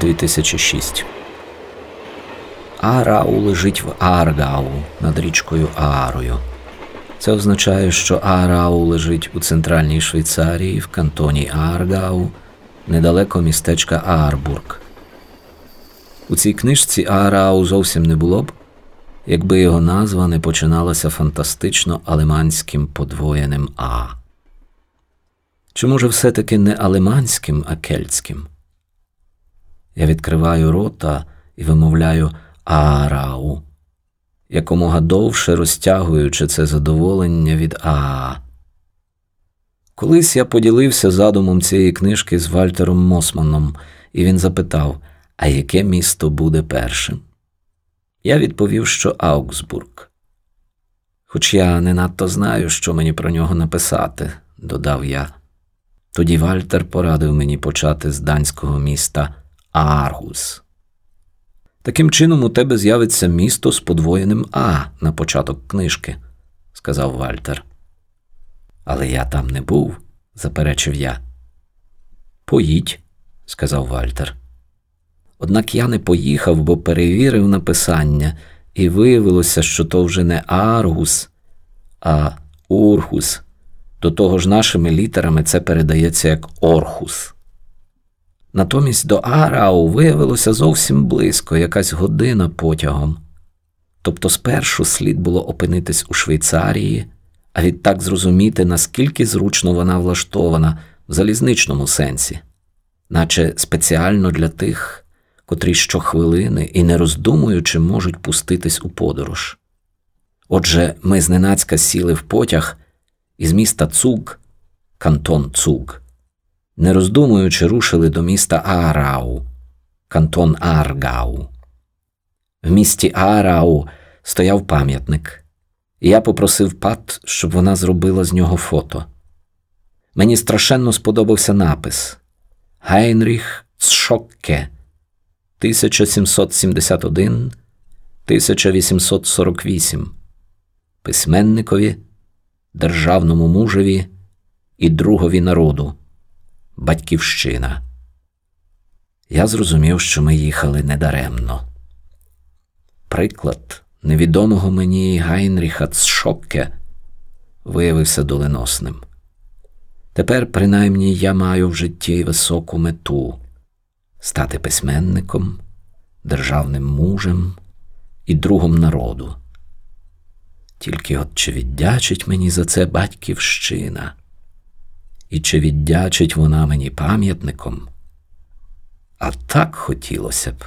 2006 Аарау лежить в Ааргау над річкою Аарою. Це означає, що Аарау лежить у центральній Швейцарії в кантоні Ааргау, недалеко містечка Аарбург. У цій книжці Аарау зовсім не було б, якби його назва не починалася фантастично алеманським подвоєним А. Чи може все-таки не алеманським, а кельтським? Я відкриваю рота і вимовляю Аарау, якомога довше розтягуючи це задоволення від Аа. Колись я поділився задумом цієї книжки з Вальтером Мосманом, і він запитав, а яке місто буде першим? Я відповів, що Аугсбург. Хоч я не надто знаю, що мені про нього написати, додав я. Тоді Вальтер порадив мені почати з данського міста Ааргус. Таким чином у тебе з'явиться місто з подвоєним А на початок книжки, сказав Вальтер. Але я там не був, заперечив я. Поїдь, сказав Вальтер. Однак я не поїхав, бо перевірив написання, і виявилося, що то вже не Аргус, а Ургус. До того ж, нашими літерами це передається як Орхус. Натомість до Арау виявилося зовсім близько, якась година потягом. Тобто спершу слід було опинитись у Швейцарії, а відтак зрозуміти, наскільки зручно вона влаштована в залізничному сенсі, наче спеціально для тих, котрі щохвилини і не роздумуючи можуть пуститись у подорож. Отже, ми зненацька сіли в потяг із міста Цуг, кантон Цуг, не роздумуючи, рушили до міста Аарау, кантон Аргау. В місті Аарау стояв пам'ятник, я попросив пат, щоб вона зробила з нього фото. Мені страшенно сподобався напис Гайнріх Цшокке 1771 1848 письменникові, державному мужеві і другові народу, батьківщина. Я зрозумів, що ми їхали недаремно. Приклад невідомого мені Гайнріха Цшокке виявився доленосним. Тепер, принаймні, я маю в житті високу мету стати письменником, державним мужем і другом народу. Тільки от чи віддячить мені за це батьківщина, і чи віддячить вона мені пам'ятником? А так хотілося б.